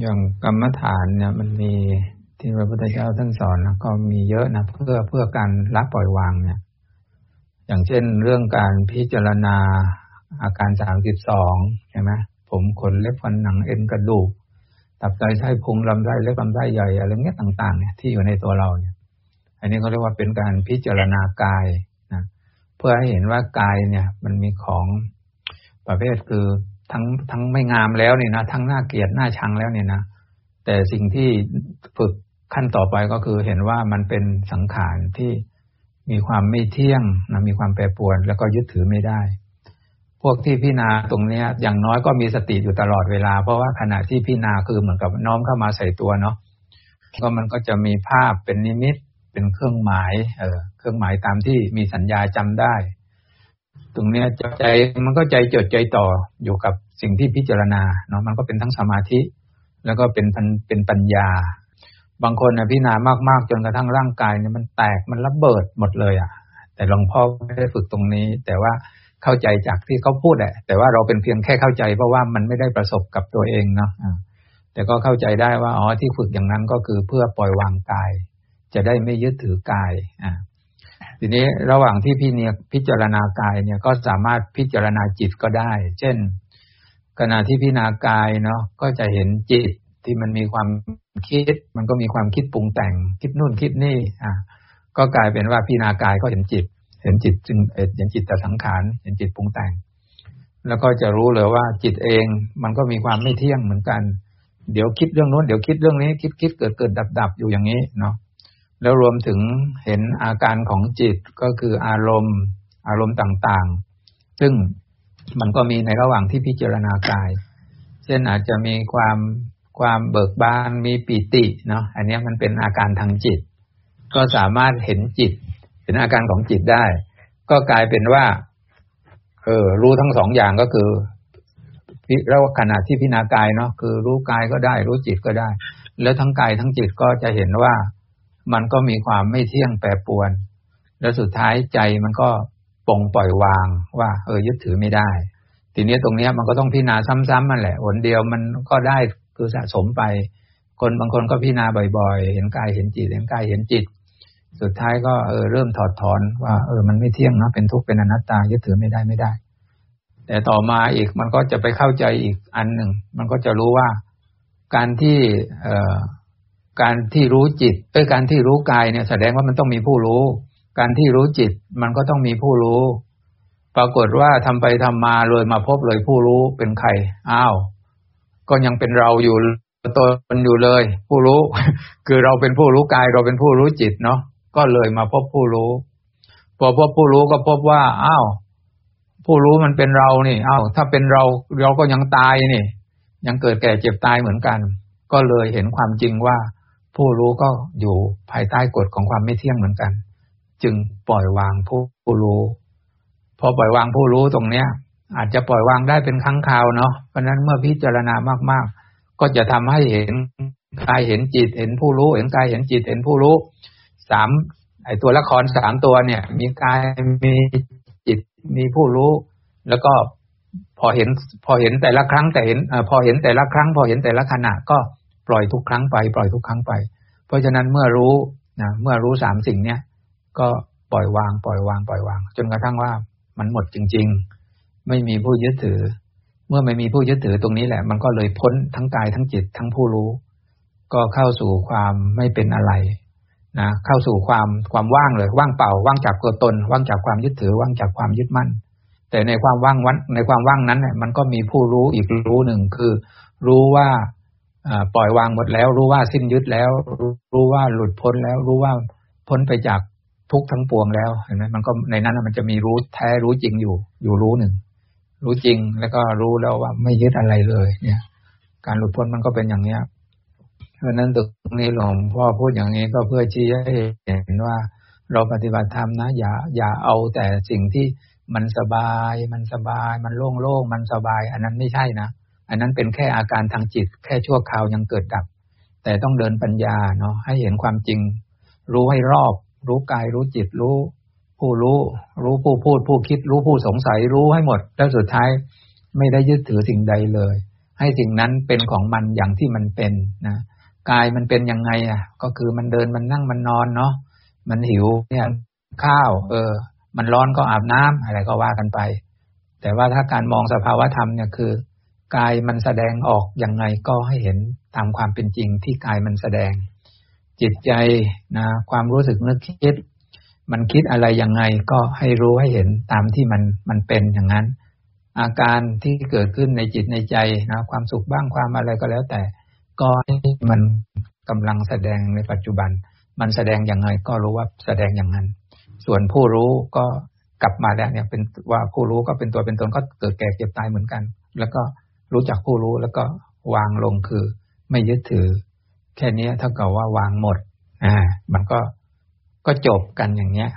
อย่างกรรมฐานเนี่ยมันมีที่พระพุทธเจ้าท่านสอนนะก็มีเยอะนะเพื่อเพื่อการละปล่อยวางเนี่ย อย่างเช่นเรื่องการพิจารณาอาการสามสิบสองใช่ไหมผมขนเล็บฟันหนังเอ็นกระดูกตับไตไส้พุงลำไส้เล็บลำไส้ใหญ่อะไรเงี้ยต่างๆ เนี่ยที่อยู่ในตัวเราเนี่ย อันนี้เขาเรียกว่าเป็นการพิจารณากายนะเพื่อให้เห็นว่ากายเนี่ย มันมีของประเภทคือ ทั้งทั้งไม่งามแล้วเนี่ยนะทั้งน่าเกลียดน่าชังแล้วเนี่ยนะแต่สิ่งที่ฝึกขั้นต่อไปก็คือเห็นว่ามันเป็นสังขารที่มีความไม่เที่ยงนะมีความแปรปรวน แล้วก็ยึดถือไม่ได้ พวกที่พิจารณาตรงนี้อย่างน้อยก็มีสติอยู่ตลอดเวลา เพราะว่าขณะที่พิจารณาคือเหมือนกับน้อมเข้ามาใส่ตัวเนาะก็มันก็จะมีภาพเป็นนิมิตเป็นเครื่องหมาย เออเครื่องหมายตามที่มีสัญญาจำได้ ตรงเนี้ยใจมันก็ใจจดใจต่ออยู่กับสิ่งที่พิจารณาเนาะมันก็เป็นทั้งสมาธิ แล้วก็เป็นเป็นปัญญา บางคนนะพิจารณามากๆจนกระทั่งร่างกายเนี่ยมันแตกมันระเบิดหมดเลยอะ แต่หลวงพ่อไม่ได้ฝึกตรงนี้ แต่ว่าเข้าใจจากที่เขาพูดแหละแต่ว่าเราเป็นเพียงแค่เข้าใจ เพราะว่ามันไม่ได้ประสบกับตัวเองเนาะแต่ก็เข้าใจได้ว่าอ๋อที่ฝึกอย่างนั้นก็คือเพื่อปล่อยวางกาย จะได้ไม่ยึดถือกายอ่า ทีนี้ระหว่างที่พี่เนี่ยพิจารณากายเนี่ยก็สามารถพิจารณาจิตก็ได้ เช่น ขณะที่พิจารณากายเนาะก็จะเห็นจิตที่มันมีความคิด มันก็มีความคิดปรุงแต่ง คิดนู่นคิดนี่ อะ ก็กลายเป็นว่าพิจารณากายก็เห็นจิต เห็นจิตจึงเห็นจิตแต่สังขารเห็นจิตปรุงแต่ง แล้วก็จะรู้เลยว่าจิตเองมันก็มีความไม่เที่ยงเหมือนกัน เดี๋ยวคิดเรื่องนู้นเดี๋ยวคิดเรื่องนี้คิดคิดเกิดเกิดดับดับอยู่อย่างนี้เนาะ แล้วรวมถึงเห็นอาการของจิตก็คืออารมณ์ อารมณ์ต่างๆ ซึ่งมันก็มีในระหว่างที่พิจารณากาย เช่นอาจจะมีความความเบิกบานมีปิติเนาะอันนี้มันเป็นอาการทางจิต ก็สามารถเห็นจิต เห็นอาการของจิตได้ ก็กลายเป็นว่าเออรู้ทั้งสองอย่างก็คือแล้วขณะที่พิจารณากายเนาะคือรู้กายก็ได้ รู้จิตก็ได้ แล้วทั้งกายทั้งจิตก็จะเห็นว่า มันก็มีความไม่เที่ยงแปรปวน แล้วสุดท้ายใจมันก็ปลงปล่อยวางว่า เออยึดถือไม่ได้ ทีนี้ตรงนี้มันก็ต้องพิจารณาซ้ำๆมันแหละหนเดียวมันก็ได้คือสะสมไป คนบางคนก็พิจารณาบ่อยๆ เห็นกายเห็นจิตเห็นกายเห็นจิต สุดท้ายก็เออเริ่มถอดถอนว่าเออมันไม่เที่ยงนะเป็นทุกข์เป็นอนัตตายึดถือไม่ได้ไม่ได้ แต่ต่อมาอีกมันก็จะไปเข้าใจอีกอันหนึ่งมันก็จะรู้ว่าการที่เออ การที่รู้จิตเอ้การที่รู้กายเนี่ยแสดงว่ามันต้องมีผู้รู้ การที่รู้จิตมันก็ต้องมีผู้รู้ ปรากฏว่าทำไปทำมาเลยมาพบเลยผู้รู้เป็นใครอ้าว ก็ยังเป็นเราอยู่ตนอยู่เลย ผู้รู้ คือเราเป็นผู้รู้กายเราเป็นผู้รู้จิตเนาะก็เลยมาพบผู้รู้ พอพบผู้รู้ก็พบว่าอ้าวผู้รู้มันเป็นเรานี่อ้าวถ้าเป็นเราเราก็ยังตายนี่ ยังเกิดแก่เจ็บตายเหมือนกัน ก็เลยเห็นความจริงว่า ผู้รู้ก็อยู่ภายใต้กฎของความไม่เที่ยงเหมือนกัน จึงปล่อยวางผู้ผู้รู้ พอปล่อยวางผู้รู้ตรงเนี้ย อาจจะปล่อยวางได้เป็นครั้งคราวเนาะเพราะนั้นเมื่อพิจารณามากๆ ก็จะทำให้เห็นกายเห็นจิตเห็นผู้รู้ เห็นกายเห็นจิตเห็นผู้รู้สามไอตัวละครสามตัวเนี่ย มีกายมีจิตมีผู้รู้ แล้วก็พอเห็นพอเห็นแต่ละครั้งแต่เห็นพอเห็นแต่ละครั้ง พอเห็นแต่ละขณะก็ ปล่อยทุกครั้งไป ปล่อยทุกครั้งไป เพราะฉะนั้นเมื่อรู้นะเมื่อรู้สามสิ่งเนี้ยก็ปล่อยวาง ปล่อยวาง ปล่อยวาง จนกระทั่งว่ามันหมดจริง ๆ ไม่มีผู้ยึดถือ เมื่อไม่มีผู้ยึดถือตรงนี้แหละ มันก็เลยพ้นทั้งกายทั้งจิตทั้งผู้รู้ ก็เข้าสู่ความไม่เป็นอะไรนะเข้าสู่ความความว่างเลย ว่างเปล่า ว่างจากตัวตน ว่างจากความยึดถือ ว่างจากความยึดมั่น แต่ในความว่างวันในความว่างนั้นเนี่ยมันก็มีผู้รู้อีกรู้หนึ่งคือ รู้ว่า ปล่อยวางหมดแล้ว รู้ว่าสิ้นยึดแล้ว รู้ว่าหลุดพ้นแล้ว รู้ว่าพ้นไปจากทุกทั้งปวงแล้วเห็นไหมมันก็ในนั้นมันจะมีรู้แท้รู้จริงอยู่ อยู่รู้หนึ่งรู้จริงแล้วก็รู้แล้วว่าไม่ยึดอะไรเลย เนี่ย การหลุดพ้นมันก็เป็นอย่างเนี้ยเพราะนั้นตรงนี้หลวงพ่อพูดอย่างนี้ก็เพื่อชี้ให้เห็นว่าเราปฏิบัติธรรมนะ อย่า อย่าเอาแต่สิ่งที่มันสบาย มันสบาย มันโล่งๆมันสบาย อันนั้นไม่ใช่นะ อันนั้นเป็นแค่อาการทางจิต แค่ชั่วคราวยังเกิดดับ แต่ต้องเดินปัญญาเนาะให้เห็นความจริง รู้ให้รอบ รู้กายรู้จิตรู้ ผู้รู้ รู้ผู้พูด ผู้คิด รู้ผู้สงสัยรู้ให้หมด แล้วสุดท้ายไม่ได้ยึดถือสิ่งใดเลย ให้สิ่งนั้นเป็นของมันอย่างที่มันเป็นนะกายมันเป็นยังไงอะ ก็คือมันเดินมันนั่งมันนอนเนาะมันหิวเนี่ยข้าว เออ มันร้อนก็อาบน้ำอะไรก็ว่ากันไป แต่ว่าถ้าการมองสภาวะธรรมเนี่ยคือ กายมันแสดงออกยังไงก็ให้เห็นตามความเป็นจริงที่กายมันแสดง จิตใจนะความรู้สึกนึกคิด มันคิดอะไรยังไงก็ให้รู้ให้เห็นตามที่มันมันเป็นอย่างนั้น อาการที่เกิดขึ้นในจิตในใจนะความสุขบ้างความอะไรก็แล้วแต่ ก็ให้มันกำลังแสดงในปัจจุบัน มันแสดงอย่างไรก็รู้ว่าแสดงอย่างนั้น ส่วนผู้รู้ก็กลับมาแล้วเนี่ยเป็นว่าผู้รู้ก็เป็นตัวเป็นตนก็เกิดแก่เก็บตายเหมือนกัน แล้วก็ รู้จักผู้รู้แล้วก็วางลงคือ ไม่ยึดถือ แค่นี้เท่ากับว่าวางหมด อ่า มันก็ก็จบกันอย่างเนี้ย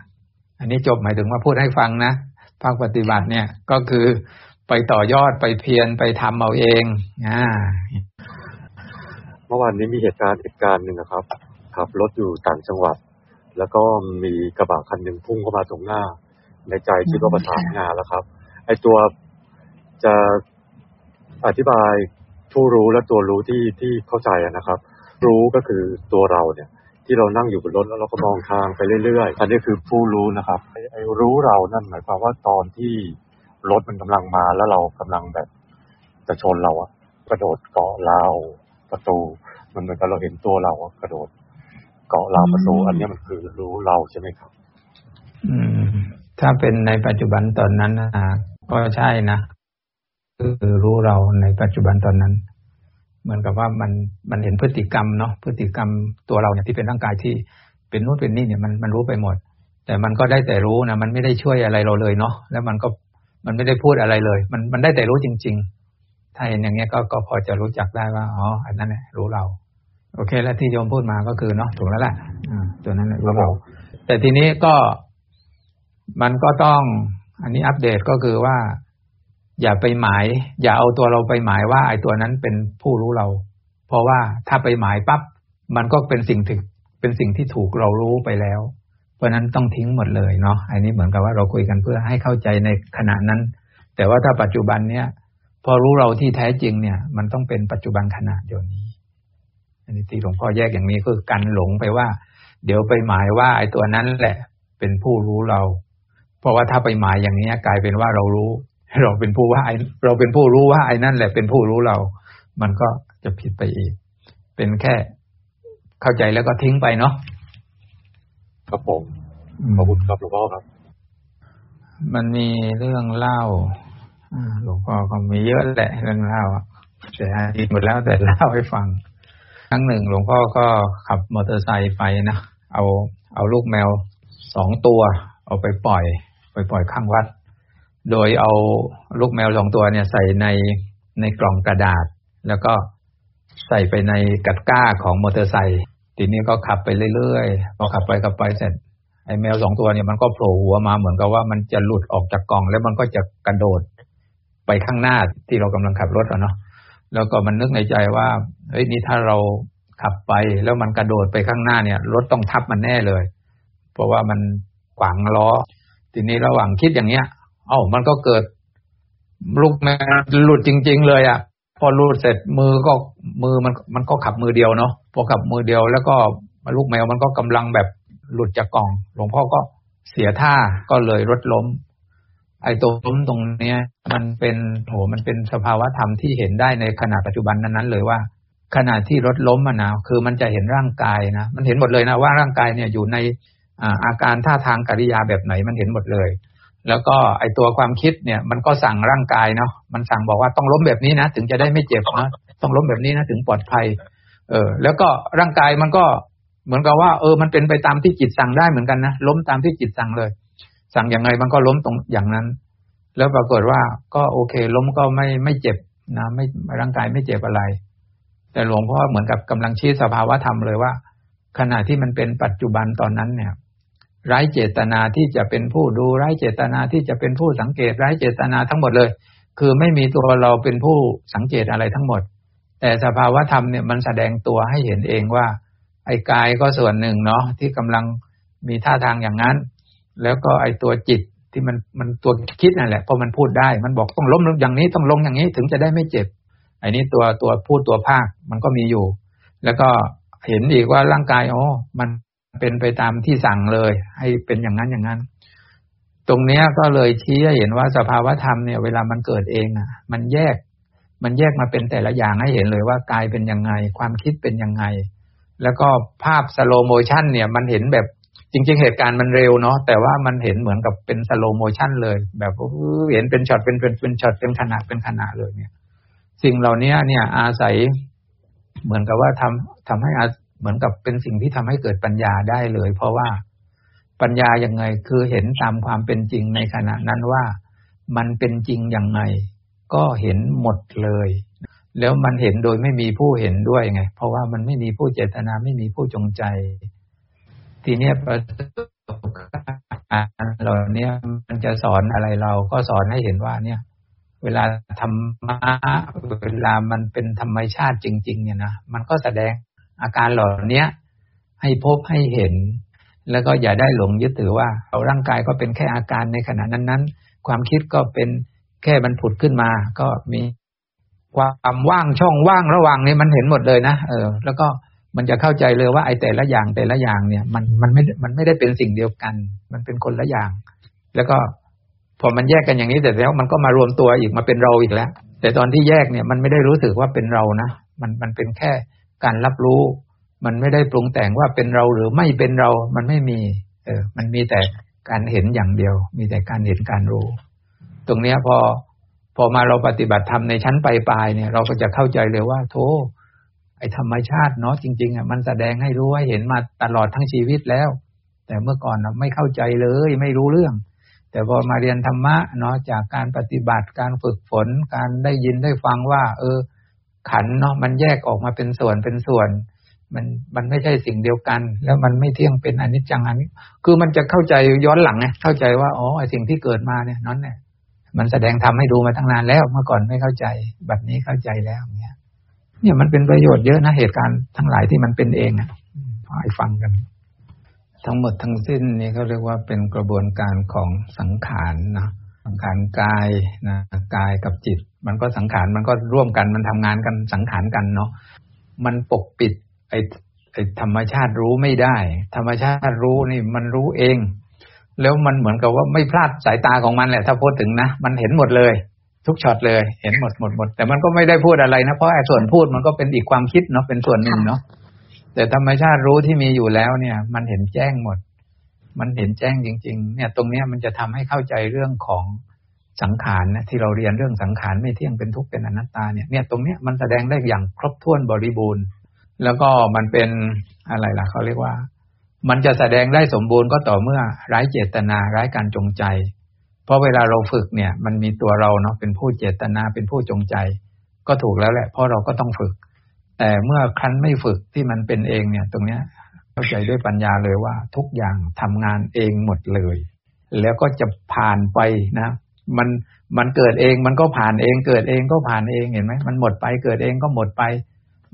อันนี้จบหมายถึงว่าพูดให้ฟังนะภาคปฏิบัติเนี่ยก็คือไปต่อยอดไปเพียรไปทำเอาเองอ่าเมื่อวานนี้มีเหตุการณ์เหตุการณ์หนึ่งนะครับขับรถอยู่ต่างจังหวัด แล้วก็มีกระบะคันหนึ่งพุ่งเข้ามาตรงหน้า ในใจคิดว่าประสานงานแล้วครับ ไอตัวจะ อธิบายผู้รู้และตัวรู้ที่ที่เข้าใจนะครับ รู้ก็คือตัวเราเนี่ย ที่เรานั่งอยู่บนรถแล้วเราก็มองทางไปเรื่อยๆอันนี้คือผู้รู้นะครับไอ้รู้เรานั่นหมายความว่าตอนที่รถมันกำลังมาแล้วเรากำลังแบบจะชนเราอะกระโดดเกาะราวประตู มันเหมือนกับเราเห็นตัวเรากระโดด เกาะราวประตู อันนี้มันคือรู้เราใช่ไหมครับ อืม ถ้าเป็นในปัจจุบันตอนนั้นนะก็ใช่นะ คือรู้เราในปัจจุบันตอนนั้น เหมือนกับว่ามันมันเห็นพฤติกรรมเนาะพฤติกรรมตัวเราเนี่ยที่เป็นร่างกายที่เป็นนู้นเป็นนี่เนี่ยมันมันรู้ไปหมด แต่มันก็ได้แต่รู้นะมันไม่ได้ช่วยอะไรเราเลยเนาะแล้วมันก็มันไม่ได้พูดอะไรเลย มันมันได้แต่รู้จริง ๆ ถ้าเห็นอย่างเงี้ยก็ก็พอจะรู้จักได้ว่าอ๋ออันนั้นแหละรู้เรา โอเค แล้วที่โยมพูดมาก็คือเนาะถูกแล้วแหละอ่าตัวนั้นแหละรู้เรา แต่ทีนี้ก็มันก็ต้องอันนี้อัปเดตก็คือว่า อย่าไปหมาย อย่าเอาตัวเราไปหมายว่าไอ้ตัวนั้นเป็นผู้รู้เรา เพราะว่าถ้าไปหมายปั๊บมันก็เป็นสิ่งถึงเป็นสิ่งที่ถูกเรารู้ไปแล้ว เพราะนั้นต้องทิ้งหมดเลยเนาะอันนี้เหมือนกับว่าเราคุยกันเพื่อให้เข้าใจในขณะนั้น แต่ว่าถ้าปัจจุบันเนี้ยพอรู้เราที่แท้จริงเนี่ย มันต้องเป็นปัจจุบันขณะเดี๋ยวนี้ อันนี้ที่หลวงพ่อแยกอย่างนี้คือกันหลงไปว่า เดี๋ยวไปหมายว่าไอ้ตัวนั้นแหละ เป็นผู้รู้เรา เพราะว่าถ้าไปหมายอย่างนี้กลายเป็นว่าเรารู้ เราเป็นผู้ว่าเราเป็นผู้รู้ว่าไอ้นั่นแหละเป็นผู้รู้เรา มันก็จะผิดไปอีก เป็นแค่เข้าใจแล้วก็ทิ้งไปเนาะครับผมขอบคุณครับหลวงพ่อครับ มันมีเรื่องเล่าหลวงพ่อก็มีเยอะแหละเรื่องเล่าแต่ดีหมดแล้วแต่เล่าให้ฟังครั้งหนึ่งหลวงพ่อก็ขับมอเตอร์ไซค์ไปนะเอาเอาลูกแมวสองตัว เอาไปปล่อย ไปปล่อยข้างวัด โดยเอาลูกแมวสองตัวเนี่ยใส่ในในกล่องกระดาษ แล้วก็ใส่ไปในกัดก้าของมอเตอร์ไซค์ทีนี้ก็ขับไปเรื่อยๆพอขับไปขับไปเสร็จไอ้แมวสองตัวเนี่ยมันก็โผล่หัวมาเหมือนกับว่ามันจะหลุดออกจากกล่อง แล้วมันก็จะกระโดดไปข้างหน้าที่เรากำลังขับรถอะเนาะแล้วก็มันนึกในใจว่าเฮ้ยนี่ถ้าเราขับไปแล้วมันกระโดดไปข้างหน้าเนี่ยรถต้องทับมันแน่เลย เพราะว่ามันขวางล้อ ทีนี้ระหว่างคิดอย่างเนี้ย เอ้ามันก็เกิด ลูกแมวหลุดจริง ๆ เลยอะ พอหลุดเสร็จมือก็มือมันมันก็ขับมือเดียวเนาะพอขับมือเดียวแล้วก็ลูกแมวมันก็กำลังแบบหลุดจากกล่อง หลวงพ่อก็เสียท่าก็เลยรถล้ม ไอ้ตัวล้มตรงเนี้ย มันเป็นโหมันเป็นสภาวะธรรมที่เห็นได้ในขณะปัจจุบันนั้นๆเลยว่าขณะที่รถล้มมันนะคือมันจะเห็นร่างกายนะมันเห็นหมดเลยนะว่าร่างกายเนี่ยอยู่ในอาการท่าทางกิริยาแบบไหนมันเห็นหมดเลย แล้วก็ไอตัวความคิดเนี่ยมันก็สั่งร่างกายเนาะมันสั่งบอกว่าต้องล้มแบบนี้นะถึงจะได้ไม่เจ็บนะต้องล้มแบบนี้นะถึงปลอดภัย เออ แล้วก็ร่างกายมันก็เหมือนกับว่า เออ มันเป็นไปตามที่จิตสั่งได้เหมือนกันนะล้มตามที่จิตสั่งเลย สั่งอยังไงมันก็ล้มตรงอย่างนั้น แล้วปรากฏว่าก็โอเค ล้มก็ไม่ไม่เจ็บนะไม่ร่างกายไม่เจ็บอะไร แต่หลวงพ่อเหมือนกับกำลังชี้สภาวะธรรมเลยว่า ขณะที่มันเป็นปัจจุบันตอนนั้นเนี่ย ไร้เจตนาที่จะเป็นผู้ดูไร้เจตนาที่จะเป็นผู้สังเกตไร้เจตนาทั้งหมดเลย คือไม่มีตัวเราเป็นผู้สังเกตอะไรทั้งหมด แต่สภาวะธรรมเนี่ยมันแสดงตัวให้เห็นเองว่า ไอ้กายก็ส่วนหนึ่งเนาะที่กำลังมีท่าทางอย่างนั้น แล้วก็ไอ้ตัวจิตที่มันมันตัวคิดนั่นแหละพอมันพูดได้มันบอกต้องล้มลงอย่างนี้ต้องลงอย่างนี้ถึงจะได้ไม่เจ็บไอันนี้ตัวตัวพูดตัวภาคมันก็มีอยู่ แล้วก็เห็นอีกว่าร่างกายอ๋อมัน เป็นไปตามที่สั่งเลย ให้เป็นอย่างนั้นอย่างนั้น ตรงเนี้ยก็เลยชี้ให้เห็นว่าสภาวธรรมเนี่ย เวลามันเกิดเองอะ มันแยก มันแยกมาเป็นแต่ละอย่างให้เห็นเลยว่ากายเป็นยังไง ความคิดเป็นยังไง แล้วก็ภาพ slow motion เนี่ยมันเห็นแบบจริง ๆ เหตุการณ์มันเร็วเนาะแต่ว่ามันเห็นเหมือนกับเป็น slow motion เลย แบบเห็นเป็นช็อตเป็นเป็นเป็นช็อตเป็นขณะเป็นขณะเลยเนี่ย สิ่งเหล่านี้เนี่ย อาศัยเหมือนกับว่าทำทำให้ เหมือนกับเป็นสิ่งที่ทำให้เกิดปัญญาได้เลย เพราะว่าปัญญาอย่างไง คือเห็นตามความเป็นจริงในขณะนั้นว่ามันเป็นจริงอย่างไง ก็เห็นหมดเลย แล้วมันเห็นโดยไม่มีผู้เห็นด้วยไง เพราะว่ามันไม่มีผู้เจตนาไม่มีผู้จงใจ ทีเนี้ยประสบการณ์เหล่านี้มันจะสอนอะไรเราก็สอนให้เห็นว่าเนี่ย เวลาธรรมะเวลามันเป็นธรรมชาติจริง ๆ เนี่ยนะมันก็แสดง อาการเหล่านี้ให้พบให้เห็น แล้วก็อย่าได้หลงยึดถือว่าเอาร่างกายก็เป็นแค่อาการในขณะนั้นๆ ความคิดก็เป็นแค่มันผุดขึ้นมา ก็มีความว่างช่องว่างระหว่างนี้มันเห็นหมดเลยนะเออ แล้วก็มันจะเข้าใจเลยว่าไอ้แต่ละอย่างแต่ละอย่างเนี่ย มันมันไม่มันไม่ได้เป็นสิ่งเดียวกัน มันเป็นคนละอย่าง แล้วก็พอมันแยกกันอย่างนี้แต่แล้ว มันก็มารวมตัวอีกมาเป็นเราอีกแล้ว แต่ตอนที่แยกเนี่ยมันไม่ได้รู้สึกว่าเป็นเรานะมันมันเป็นแค่ การรับรู้ มันไม่ได้ปรุงแต่งว่าเป็นเราหรือไม่เป็นเรา มันไม่มี เออ มันมีแต่การเห็นอย่างเดียว มีแต่การเห็นการรู้ ตรงเนี้ยพอพอมาเราปฏิบัติธรรมในชั้นปลายๆเนี่ย เราก็จะเข้าใจเลยว่า โธ่ไอธรรมชาติเนาะจริง ๆอะมันแสดงให้รู้ให้เห็นมาตลอดทั้งชีวิตแล้ว แต่เมื่อก่อนเราไม่เข้าใจเลย ไม่รู้เรื่อง แต่พอมาเรียนธรรมะเนาะจากการปฏิบัติการฝึกฝน การได้ยินได้ฟังว่า เออ ขันเนาะมันแยกออกมาเป็นส่วนเป็นส่วน มันมันไม่ใช่สิ่งเดียวกัน แล้วมันไม่เที่ยงเป็นอนิจจังอันนี้คือมันจะเข้าใจย้อนหลังไงเข้าใจว่าอ๋อไอสิ่งที่เกิดมาเนี่ยนั้นเนี่ยมันแสดงทำให้ดูมาตั้งนานแล้วเมื่อก่อนไม่เข้าใจบัดนี้เข้าใจแล้วเนี่ยเนี่ยมันเป็นประโยชน์เยอะนะเหตุการณ์ทั้งหลายที่มันเป็นเองอะให้ฟังกัน ทั้งหมดทั้งสิ้นนี่เขาเรียกว่าเป็นกระบวนการของสังขารนะ สังขารกายนะกายกับจิต มันก็สังขารมันก็ร่วมกันมันทำงานกันสังขารกันเนาะมันปกปิดไอ้ไอ้ธรรมชาติรู้ไม่ได้ ธรรมชาติรู้นี่มันรู้เอง แล้วมันเหมือนกับว่าไม่พลาดสายตาของมันแหละ ถ้าพูดถึงนะ มันเห็นหมดเลย ทุกช็อตเลย เห็นหมดหมดหมด แต่มันก็ไม่ได้พูดอะไรนะเพราะไอ้ส่วนพูดมันก็เป็นอีกความคิดเนาะเป็นส่วนหนึ่งเนาะแต่ธรรมชาติรู้ที่มีอยู่แล้วเนี่ย มันเห็นแจ้งหมด มันเห็นแจ้งจริง ๆ เนี่ย ตรงเนี้ยมันจะทำให้เข้าใจเรื่องของสังขารนะที่เราเรียนเรื่องสังขารไม่เที่ยงเป็นทุกข์เป็นอนัตตาเนี่ยเนี่ยตรงเนี้ยมันแสดงได้อย่างครบถ้วนบริบูรณ์ แล้วก็มันเป็นอะไรล่ะเขาเรียกว่า มันจะแสดงได้สมบูรณ์ก็ต่อเมื่อไร้เจตนาไร้การจงใจ เพราะเวลาเราฝึกเนี่ย มันมีตัวเราเนาะเป็นผู้เจตนาเป็นผู้จงใจ ก็ถูกแล้วแหละเพราะเราก็ต้องฝึก แต่เมื่อครั้นไม่ฝึกที่มันเป็นเองเนี่ย ตรงเนี้ย เข้าใจด้วยปัญญาเลยว่า ทุกอย่างทำงานเองหมดเลย แล้วก็จะผ่านไปนะ มันมันเกิดเองมันก็ผ่านเอง เกิดเองก็ผ่านเองเห็นไหมมันหมดไปเกิดเองก็หมดไป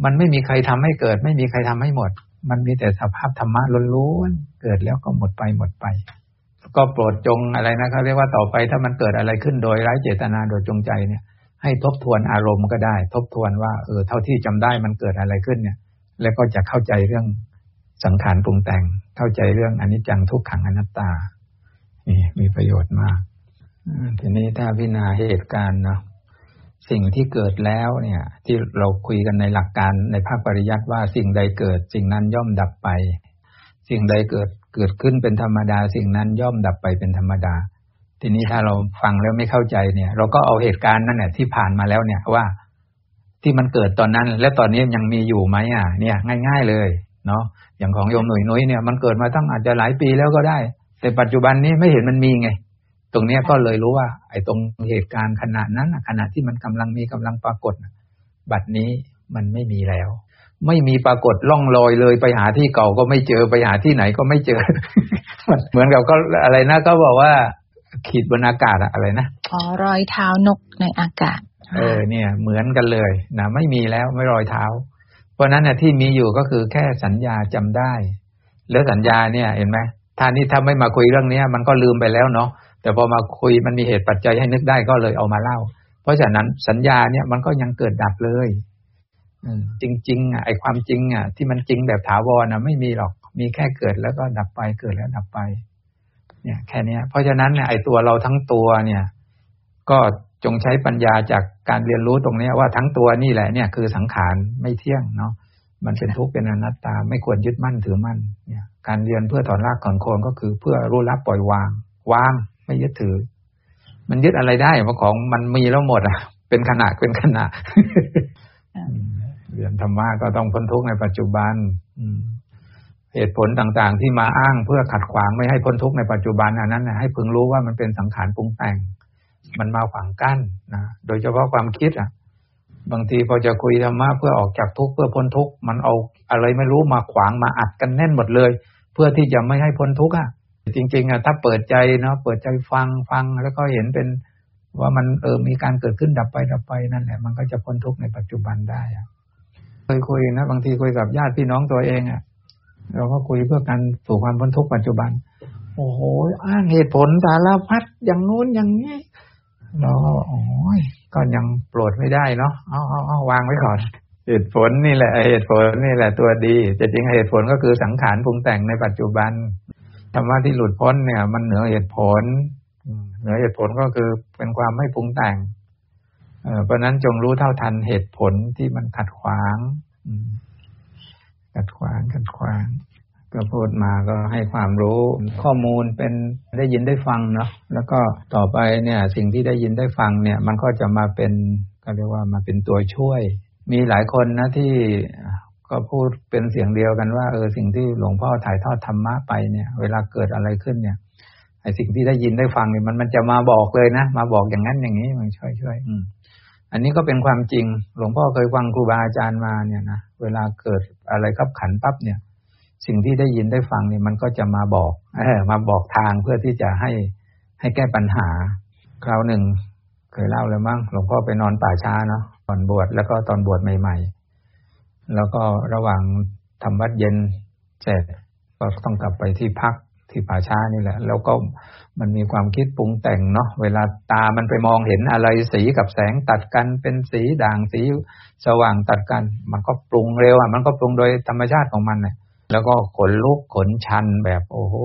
มันไม่มีใครทำให้เกิด ไม่มีใครทำให้หมด มันมีแต่สภาพธรรมะล้วนๆเกิดแล้วก็หมดไปหมดไป ก็โปรดจงอะไรนะเขาเรียกว่าต่อไปถ้ามันเกิดอะไรขึ้นโดยไร้เจตนาโดยจงใจเนี่ย ให้ทบทวนอารมณ์ก็ได้ ทบทวนว่าเออเท่าที่จำได้มันเกิดอะไรขึ้นเนี่ย แล้วก็จะเข้าใจเรื่อง สังขารปรุงแต่งเข้าใจเรื่องอนิจจังทุกขังอนัตตา นี่มีประโยชน์มากทีนี้ถ้าพิจารณาเหตุการณ์เนาะสิ่งที่เกิดแล้วเนี่ย ที่เราคุยกันในหลักการในภาคปริยัติว่าสิ่งใดเกิด สิ่งนั้นย่อมดับไป สิ่งใดเกิดเกิดขึ้นเป็นธรรมดา สิ่งนั้นย่อมดับไปเป็นธรรมดา ทีนี้ถ้าเราฟังแล้วไม่เข้าใจเนี่ย เราก็เอาเหตุการณ์นั่นแหละที่ผ่านมาแล้วเนี่ยว่าที่มันเกิดตอนนั้น และตอนนี้ยังมีอยู่ไหมอะ เนี่ย ง่าย ๆ เลย เนาะอย่างของโยมหนุ่ยนุ้ยเนี่ยมันเกิดมาตั้งอาจจะหลายปีแล้วก็ได้ แต่ปัจจุบันนี้ไม่เห็นมันมีไง ตรงนี้ก็เลยรู้ว่า ไอ้ตรงเหตุการณ์ขณะนั้นขณะที่มันกำลังมีกำลังปรากฏบัดนี้มันไม่มีแล้ว ไม่มีปรากฏล่องลอยเลยไปหาที่เก่าก็ไม่เจอไปหาที่ไหนก็ไม่เจอเหมือนกับก็อะไรนะก็บอกว่า ขีดบนอากาศอะไรนะอ๋อรอยเท้านกในอากาศ เออเนี่ย เหมือนกันเลยนะไม่มีแล้วไม่รอยเท้าเพ ราะนั้นเนี่ยที่มีอยู่ก็คือแค่สัญญาจำได้ แล้วสัญญาเนี่ยเห็นไหมท่านนี้ถ้าไม่มาคุยเรื่องเนี้ย มันก็ลืมไปแล้วเนาะแต่พอมาคุยมันมีเหตุปัจจัยให้นึกได้ก็เลยเอามาเล่า เพราะฉะนั้นสัญญาเนี่ยมันก็ยังเกิดดับเลยจริงๆอะไอความจริงอะที่มันจริงแบบถาวรอะไม่มีหรอกมีแค่เกิดแล้วก็ดับไปเกิดแล้วดับไป เนี่ย แค่นี้เพราะฉะนั้นเนี่ยไอตัวเราทั้งตัวเนี่ย ก็ จงใช้ปัญญาจากการเรียนรู้ตรงนี้ว่าทั้งตัวนี่แหละเนี่ยคือสังขารไม่เที่ยงเนาะมันเป็นทุกข์เป็นอนัตตา ไม่ควรยึดมั่นถือมั่นเนี่ยการเรียนเพื่อถอนรากถอนโคนก็คือเพื่อรู้รับปล่อยวาง วางไม่ยึดถือ มันยึดอะไรได้เพราะของมันมีแล้วหมดอะ เป็นขณะเป็นขณะเรียนธรรมะก็ต้องพ้นทุกข์ในปัจจุบันเหตุผลต่างๆ ที่มาอ้างเพื่อขัดขวางไม่ให้พ้นทุกข์ในปัจจุบันอันนั้นให้พึงรู้ว่ามันเป็นสังขารปรุงแต่ง มันมาขวางกั้นนะโดยเฉพาะความคิดอะ บางทีพอจะคุยธรรมะเพื่อออกจากทุกข์เพื่อพ้นทุกข์มันเอาอะไรไม่รู้มาขวางมาอัดกันแน่นหมดเลย เพื่อที่จะไม่ให้พ้นทุกข์อะจริง ๆอะถ้าเปิดใจเนาะเปิดใจฟังฟังแล้วก็เห็นเป็นว่ามันเออมีการเกิดขึ้นดับไปดับไปนั่นแหละ มันก็จะพ้นทุกข์ในปัจจุบันได้อะเคยคุยนะบางทีคุยกับญาติพี่น้องตัวเองอะเราก็คุยเพื่อการสู่ความพ้นทุกข์ปัจจุบัน โอ้โห อ้างเหตุผลสารพัดอย่างงู้นอย่างนี้ เราก็โอ้ยก็ยังโปรดไม่ได้เนาะเอาเอาเอาวางไว้ก่อน เหตุผลนี่แหละเหตุผลนี่แหละตัวดีแต่จริงเหตุผลก็คือสังขารปรุงแต่งในปัจจุบันธรรมะที่หลุดพ้นเนี่ย มันเหนือเหตุผลเหนือเหตุผลก็คือเป็นความไม่ปรุงแต่งเพราะนั้นจงรู้เท่าทันเหตุผลที่มันขัดขวางขัดขวางขัดขวาง ก็พูดมาก็ให้ความรู้ข้อมูลเป็นได้ยินได้ฟังเนาะแล้วก็ต่อไปเนี่ยสิ่งที่ได้ยินได้ฟังเนี่ย มันก็จะมาเป็นก็เรียกว่ามาเป็นตัวช่วย มีหลายคนนะที่ก็พูดเป็นเสียงเดียวกันว่าเออสิ่งที่หลวงพ่อถ่ายทอดธรรมะไปเนี่ย เวลาเกิดอะไรขึ้นเนี่ยไอ้สิ่งที่ได้ยินได้ฟังเนี่ยมันมันจะมาบอกเลยนะ มาบอกอย่างนั้นอย่างนี้มันช่วยช่วยอืมอันนี้ก็เป็นความจริง หลวงพ่อเคยฟังครูบาอาจารย์มาเนี่ยนะเวลาเกิดอะไรขับขันปั๊บเนี่ย สิ่งที่ได้ยินได้ฟังเนี่ยมันก็จะมาบอกออมาบอกทางเพื่อที่จะให้ให้แก้ปัญหา คราวหนึ่ง เคยเล่าเลยมั้งหลวงพ่อไปนอนป่าช้าเนาะตอนบวชแล้วก็ตอนบวชใหม่ ๆ แล้วก็ระหว่างทำวัดเย็นเสร็จก็ต้องกลับไปที่พักที่ป่าช้านี่แหละ แล้วก็มันมีความคิดปรุงแต่งเนาะเวลาตามันไปมองเห็นอะไรสีกับแสงตัดกันเป็นสีด่างสีสว่างตัดกัน มันก็ปรุงเร็วอะมันก็ปรุงโดยธรรมชาติของมันเนี่ย แล้วก็ขนลุกขนชันแบบโอ้โห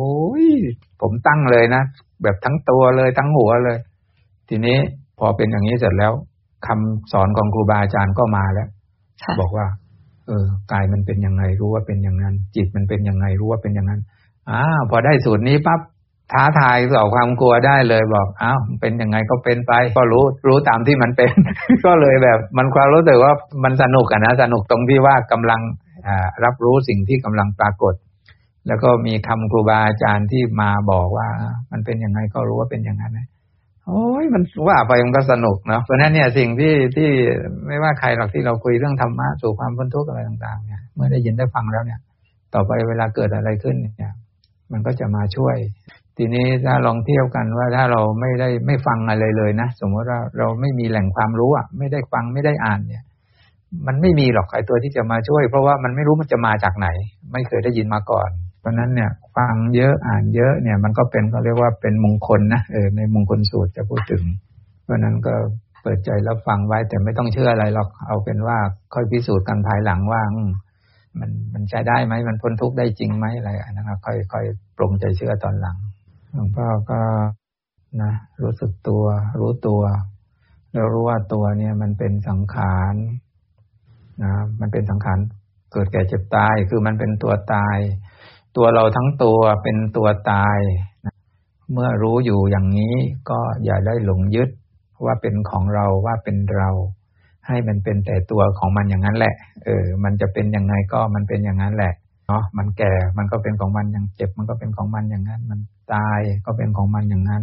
ผมตั้งเลยนะแบบทั้งตัวเลยทั้งหัวเลย ทีนี้พอเป็นอย่างนี้เสร็จแล้วคำสอนของครูบาอาจารย์ก็มาแล้วบอกว่า เออกายมันเป็นยังไงรู้ว่าเป็นอย่างนั้น จิตมันเป็นยังไงรู้ว่าเป็นอย่างนั้นอ้าพอได้สูตรนี้ปั๊บท้าทายต่อความกลัวได้เลยบอกอ้าวเป็นยังไงก็เป็นไป ก็รู้รู้ตามที่มันเป็น ก็เลยแบบ มันความรู้สึกว่ามันสนุกอะนะสนุกตรงที่ว่ากำลัง รับรู้สิ่งที่กำลังปรากฏ แล้วก็มีคำครูบาอาจารย์ที่มาบอกว่า มันเป็นยังไงก็รู้ว่าเป็นอย่างนั้นโอ้ยมันว่าไปมันก็สนุกเนาะเพราะนั้นเนี่ยสิ่งที่ที่ไม่ว่าใครหรอกที่เราคุยเรื่องธรรมะสู่ความพ้นทุกข์อะไรต่างๆเนี่ยเมื่อได้ยินได้ฟังแล้วเนี่ย ต่อไปเวลาเกิดอะไรขึ้นเนี่ย มันก็จะมาช่วย ทีนี้ถ้าลองเที่ยวกันว่าถ้าเราไม่ได้ไม่ฟังอะไรเลยนะสมมติว่าเราไม่มีแหล่งความรู้อะไม่ได้ฟังไม่ได้อ่านเนี่ย มันไม่มีหรอกไอ้ตัวที่จะมาช่วย เพราะว่ามันไม่รู้มันจะมาจากไหน ไม่เคยได้ยินมาก่อนเพราะนั้นเนี่ยฟังเยอะอ่านเยอะเนี่ย มันก็เป็นเขาเรียกว่าเป็นมงคลนะเออในมงคลสูตรจะพูดถึง เพราะนั้นก็เปิดใจแล้วฟังไว้แต่ไม่ต้องเชื่ออะไรหรอกเอาเป็นว่าค่อยพิสูจน์กันภายหลังว่ามันมันใช้ได้ไหมมันพ้นทุกข์ได้จริงไหมอะไรนะครับค่อยค่อยปรงใจเชื่อตอนหลังหลวงพ่อก็นะรู้สึกตัว รู้ตัว แล้วรู้ว่าตัวเนี่ยมันเป็นสังขาร นะมันเป็นสังขารเกิดแก่เจ็บตาย คือมันเป็นตัวตาย ตัวเราทั้งตัวเป็นตัวตายนะเมื่อรู้อยู่อย่างนี้ก็อย่าได้หลงยึดว่าเป็นของเราว่าเป็นเรา ให้มันเป็นแต่ตัวของมันอย่างนั้นแหละ เออ มันจะเป็นยังไงก็มันเป็นอย่างนั้นแหละเนาะมันแก่มันก็เป็นของมันอย่างเจ็บ มันก็เป็นของมันอย่างนั้น มันตายก็เป็นของมันอย่างนั้น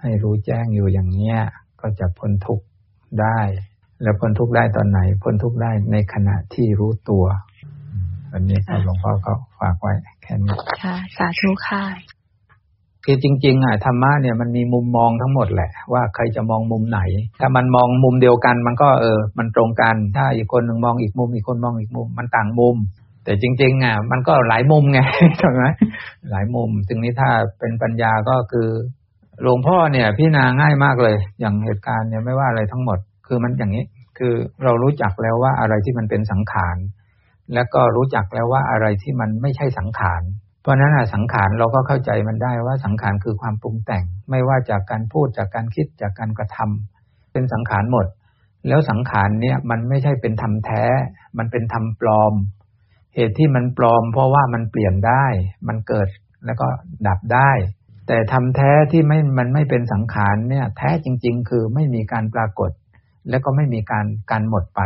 ให้รู้แจ้งอยู่อย่างเนี้ยก็จะพ้นทุกข์ได้ แล้วพ้นทุกข์ได้ตอนไหน พ้นทุกข์ได้ในขณะที่รู้ตัวอันนี้หลวงพ่อก็ฝากไว้แค่นี้ค่ะ สาธุค่ะคือจริง ๆ อะธรรมะเนี่ยมันมีมุมมองทั้งหมดแหละ ว่าใครจะมองมุมไหน ถ้ามันมองมุมเดียวกัน มันก็เออ มันตรงกัน ถ้าอีกคนหนึ่งมองอีกมุมอีกคนมองอีกมุมมันต่างมุม แต่จริง ๆ อะ มันก็หลายมุมไงใช่ไหมหลายมุมถึงนี้ถ้าเป็นปัญญาก็คือหลวงพ่อเนี่ยพิจารณาง่ายมากเลย อย่างเหตุการณ์เนี่ยไม่ว่าอะไรทั้งหมด คือมันอย่างนี้ คือเรารู้จักแล้วว่าอะไรที่มันเป็นสังขาร แล้วก็รู้จักแล้วว่าอะไรที่มันไม่ใช่สังขารเพราะนั้นสังขารเราก็เข้าใจมันได้ว่าสังขารคือความปรุงแต่ง ไม่ว่าจากการพูดจากการคิดจากการกระทำเป็นสังขารหมด แล้วสังขารเนี่ยมันไม่ใช่เป็นธรรมแท้ มันเป็นธรรมปลอม เหตุที่มันปลอม เพราะว่ามันเปลี่ยนได้ มันเกิดแล้วก็ดับได้ แต่ทำแท้ที่ไม่มันไม่เป็นสังขารเนี่ย แท้จริง ๆ คือไม่มีการปรากฏ แล้วก็ไม่มีการการหมดไป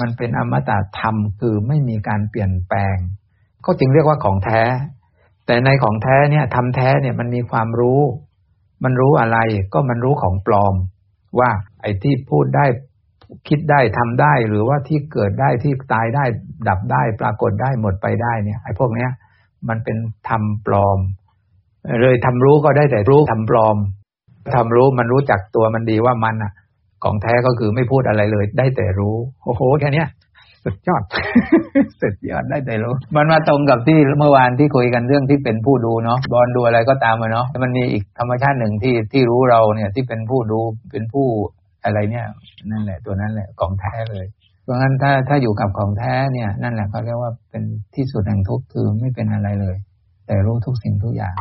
มันเป็นอมตะธรรมคือไม่มีการเปลี่ยนแปลง ก็จึงเรียกว่าของแท้ แต่ในของแท้เนี่ยทำแท้เนี่ยมันมีความรู้ มันรู้อะไรก็มันรู้ของปลอม ว่าไอ้ที่พูดได้คิดได้ทำได้ หรือว่าที่เกิดได้ที่ตายได้ ดับได้ปรากฏได้หมดไปได้เนี่ยไอ้พวกเนี้ย มันเป็นธรรมปลอม เลยทำรู้ก็ได้แต่รู้ทำปลอมทำรู้มันรู้จักตัวมันดีว่ามันอะ ของแท้ก็คือไม่พูดอะไรเลย ได้แต่รู้ โอ้โห แค่นี้สุดยอดสุดยอดได้แต่รู้มันมาตรงกับที่เมื่อวานที่คุยกันเรื่องที่เป็นผู้ดูเนาะบอลดูอะไรก็ตามมาเนาะมันมีอีกธรรมชาติหนึ่งที่ที่รู้เราเนี่ยที่เป็นผู้ดูเป็นผู้อะไรเนี่ย นั่นแหละ ตัวนั้นแหละของแท้เลยเพราะงั้นถ้าถ้าอยู่กับของแท้เนี่ย นั่นแหละเขาเรียกว่าเป็นที่สุดแห่งทุกข์คือไม่เป็นอะไรเลย แต่รู้ทุกสิ่งทุกอย่าง